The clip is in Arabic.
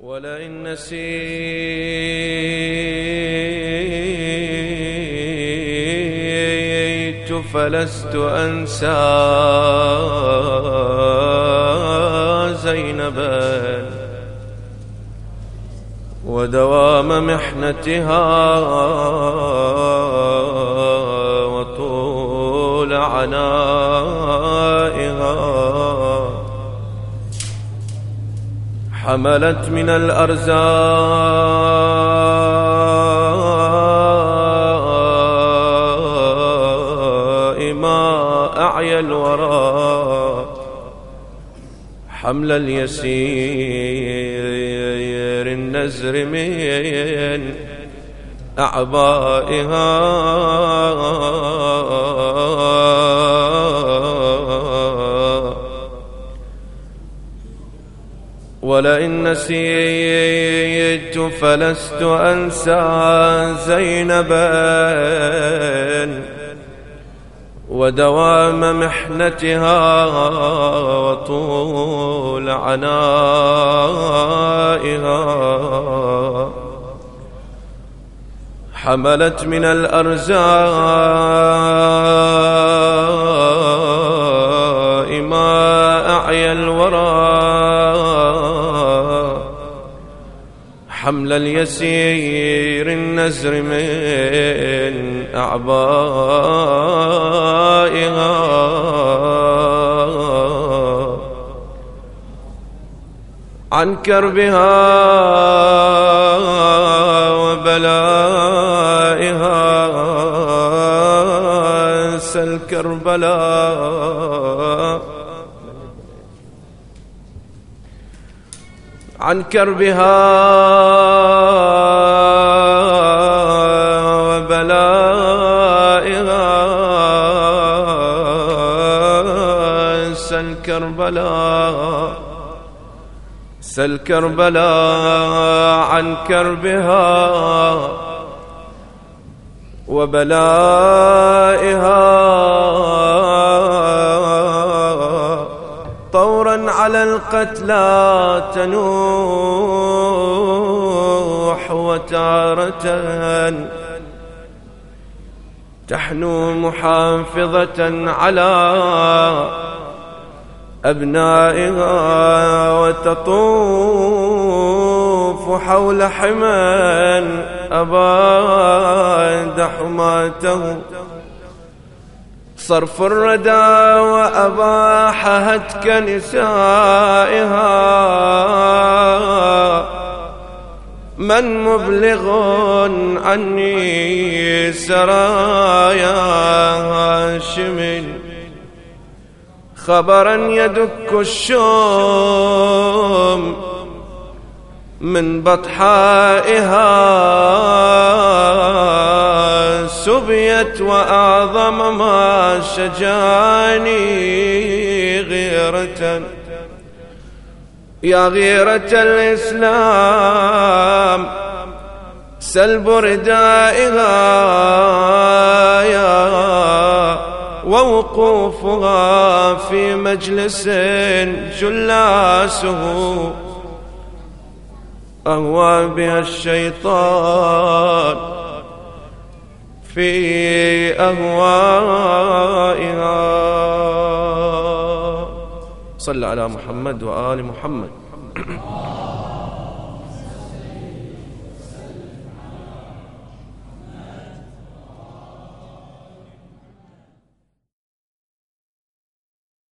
ولئن نسيت فلست أنسى زينبا. ودوام محنتها وطول عنائها. حملت من الأرزاء ما أعيا الورى حمل اليسير النزر من أعبائها ولئن نسيت فلست أنسى زينبا. ودوام محنتها وطول عنائها حملت من الأرزاء ما أعيا الورى. حمل اليسير النزر من أعبائها عن كربها وبلائها سل كربلاء. عن كربها وبلائها. سل كربلاء سل كربلاء عن كربها وبلائها. على القتلى تنوح وتارة. تحنو محافظة على أبنائها وتطوف حول حمى أباد حماته. صرف الردى وأباح هتك نسائها. من مبلغ عني سرايا هاشم خبرا يدك الشوم من بطحائها. سبيت وأعظم ما شجاني غيرة. يا غيرة الإسلام سلب ردائها يا ووقوفها في مجلس جلاسه. أهوى بها الشيطان. في أهوائها. صلى على محمد وآل محمد.